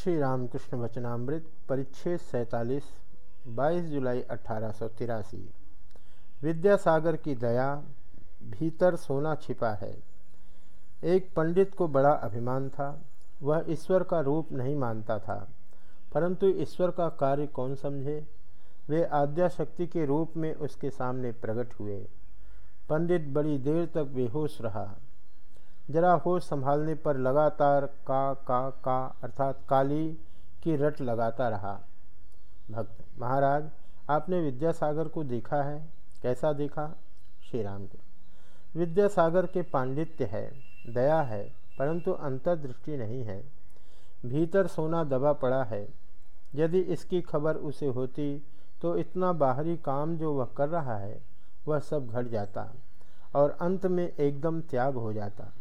श्री रामकृष्ण वचनामृत, परिच्छेद सैतालीस, बाईस जुलाई अठारह सौ तिरासी। विद्यासागर की दया, भीतर सोना छिपा है। एक पंडित को बड़ा अभिमान था। वह ईश्वर का रूप नहीं मानता था। परंतु ईश्वर का कार्य कौन समझे? वे आद्या शक्ति के रूप में उसके सामने प्रकट हुए। पंडित बड़ी देर तक बेहोश रहा। जरा होश संभालने पर लगातार का का का, अर्थात काली की रट लगाता रहा। भक्त, महाराज, आपने विद्यासागर को देखा है? कैसा देखा? श्री राम के। विद्यासागर के पांडित्य है, दया है, परंतु अंतर्दृष्टि नहीं है। भीतर सोना दबा पड़ा है। यदि इसकी खबर उसे होती तो इतना बाहरी काम जो वह कर रहा है, वह सब घट जाता और अंत में एकदम त्याग हो जाता।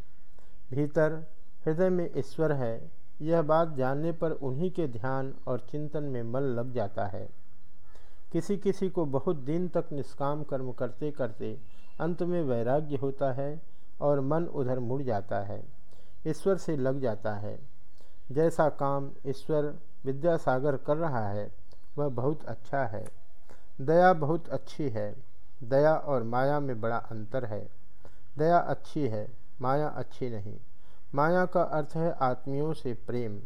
भीतर हृदय में ईश्वर है, यह बात जानने पर उन्हीं के ध्यान और चिंतन में मन लग जाता है। किसी किसी को बहुत दिन तक निष्काम कर्म करते करते अंत में वैराग्य होता है और मन उधर मुड़ जाता है, ईश्वर से लग जाता है। जैसा काम ईश्वर विद्यासागर कर रहा है, वह बहुत अच्छा है। दया बहुत अच्छी है, दया और माया में बड़ा अंतर है। दया अच्छी है, माया अच्छी नहीं। माया का अर्थ है आत्मियों से प्रेम।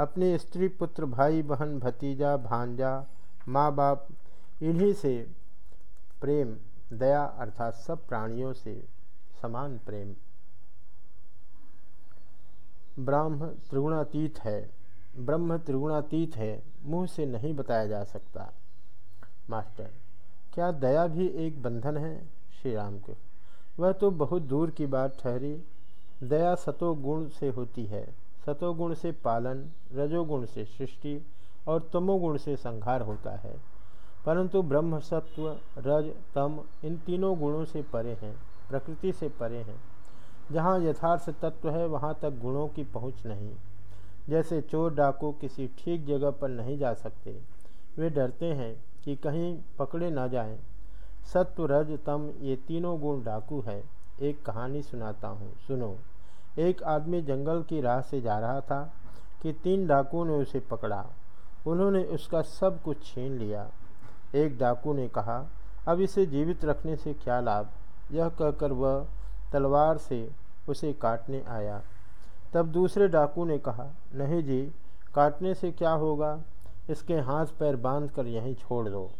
अपने स्त्री, पुत्र, भाई, बहन, भतीजा, भांजा, माँ बाप, इन्हीं से प्रेम, दया अर्थात सब प्राणियों से समान प्रेम। ब्रह्म त्रिगुणातीत है। ब्रह्म त्रिगुणातीत है, मुँह से नहीं बताया जा सकता। मास्टर, क्या दया भी एक बंधन है? श्री राम के। वह तो बहुत दूर की बात ठहरी दया सतोगुण से होती है। सतोगुण से पालन, रजोगुण से सृष्टि और तमोगुण से संहार होता है। परंतु ब्रह्म, सत्व, रज, तम, इन तीनों गुणों से परे हैं, प्रकृति से परे हैं। जहाँ यथार्थ तत्व है, वहाँ तक गुणों की पहुँच नहीं। जैसे चोर डाकू किसी ठीक जगह पर नहीं जा सकते, वे डरते हैं कि कहीं पकड़े ना जाएँ। सत्व, रज, तम, ये तीनों गुण डाकू है। एक कहानी सुनाता हूँ। सुनो। एक आदमी जंगल की राह से जा रहा था कि तीन डाकुओं ने उसे पकड़ा। उन्होंने उसका सब कुछ छीन लिया। एक डाकू ने कहा, अब इसे जीवित रखने से क्या लाभ? यह कहकर वह तलवार से उसे काटने आया। तब दूसरे डाकू ने कहा, नहीं जी, काटने से क्या होगा? इसके हाथ पैर बाँध कर यहीं छोड़ दो।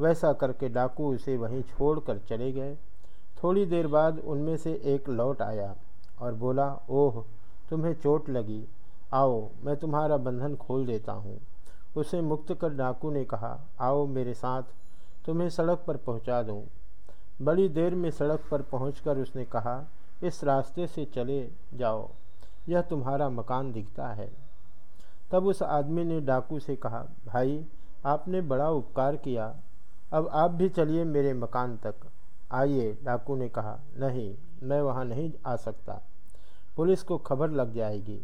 वैसा करके डाकू उसे वहीं छोड़कर चले गए। थोड़ी देर बाद उनमें से एक लौट आया और बोला, ओह, तुम्हें चोट लगी। आओ, मैं तुम्हारा बंधन खोल देता हूँ। उसे मुक्त कर डाकू ने कहा, आओ मेरे साथ, तुम्हें सड़क पर पहुँचा दूँ। बड़ी देर में सड़क पर पहुंचकर उसने कहा, इस रास्ते से चले जाओ, यह तुम्हारा मकान दिखता है। तब उस आदमी ने डाकू से कहा, भाई, आपने बड़ा उपकार किया। अब आप भी चलिए मेरे मकान तक। आइए डाकू ने कहा नहीं मैं वहाँ नहीं आ सकता। पुलिस को खबर लग जाएगी।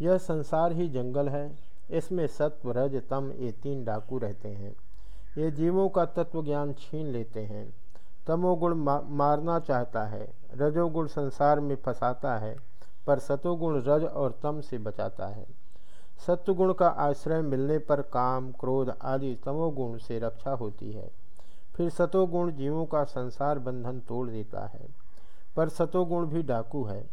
यह संसार ही जंगल है। इसमें सत्व रज तम ये तीन डाकू रहते हैं। ये जीवों का तत्व ज्ञान छीन लेते हैं। तमोगुण मा, मारना चाहता है। रजोगुण संसार में फंसाता है पर सतोगुण रज और तम से बचाता है। सत्वगुण का आश्रय मिलने पर काम क्रोध आदि तमोगुण से रक्षा होती है। फिर सतोगुण जीवों का संसार बंधन तोड़ देता है, पर सतोगुण भी डाकू है।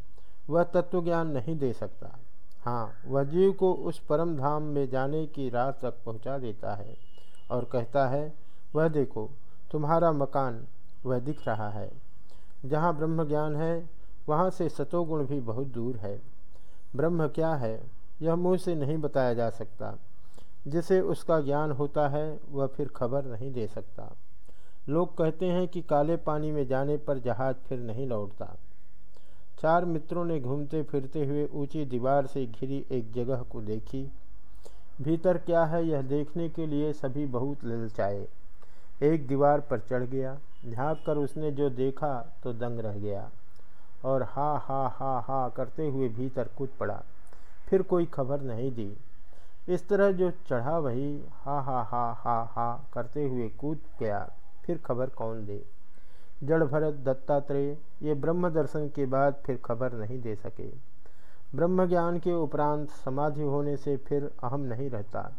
वह तत्व ज्ञान नहीं दे सकता। हाँ वह जीव को उस परम धाम में जाने की राह तक पहुँचा देता है और कहता है, वह देखो, तुम्हारा मकान वह दिख रहा है। जहाँ ब्रह्म ज्ञान है, वहाँ से सतोगुण भी बहुत दूर है। ब्रह्म क्या है, यह मुँह से नहीं बताया जा सकता। जिसे उसका ज्ञान होता है, वह फिर खबर नहीं दे सकता। लोग कहते हैं कि काले पानी में जाने पर जहाज़ फिर नहीं लौटता। चार मित्रों ने घूमते फिरते हुए ऊँची दीवार से घिरी एक जगह को देखी। भीतर क्या है यह देखने के लिए सभी बहुत ललचाए। एक दीवार पर चढ़ गया। झाँक कर उसने जो देखा तो दंग रह गया और हा हा हा हा करते हुए भीतर कूद पड़ा। फिर कोई खबर नहीं दी। इस तरह जो चढ़ा वही हा हा हा हा हा करते हुए कूद गया। फिर खबर कौन दे? जड़ भरत दत्तात्रेय, ये ब्रह्म दर्शन के बाद फिर खबर नहीं दे सके। ब्रह्म ज्ञान के उपरांत समाधि होने से फिर अहम नहीं रहता।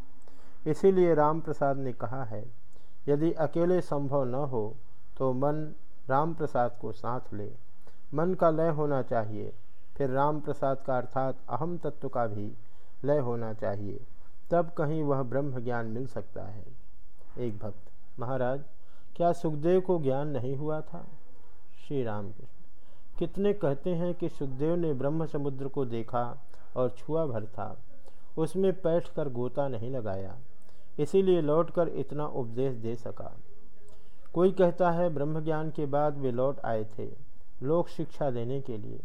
इसीलिए राम प्रसाद ने कहा है, यदि अकेले संभव न हो तो मन राम प्रसाद को साथ ले। मन का लय होना चाहिए, फिर राम प्रसाद का अर्थात अहम तत्व का भी लय होना चाहिए। तब कहीं वह ब्रह्म ज्ञान मिल सकता है। एक भक्त, महाराज। क्या सुखदेव को ज्ञान नहीं हुआ था? श्री राम कितने कहते हैं कि सुखदेव ने ब्रह्म समुद्र को देखा और छुआ भर था। उसमें बैठकर गोता नहीं लगाया। इसीलिए लौटकर इतना उपदेश दे सका। कोई कहता है ब्रह्म ज्ञान के बाद वे लौट आए थे, लोक शिक्षा देने के लिए।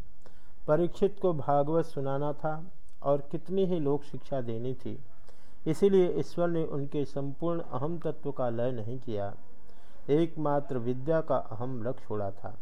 परीक्षित को भागवत सुनाना था और कितनी ही लोक शिक्षा देनी थी। इसीलिए ईश्वर ने उनके संपूर्ण अहम तत्व का लय नहीं किया। एकमात्र विद्या का अहम लक्ष्य छोड़ा था।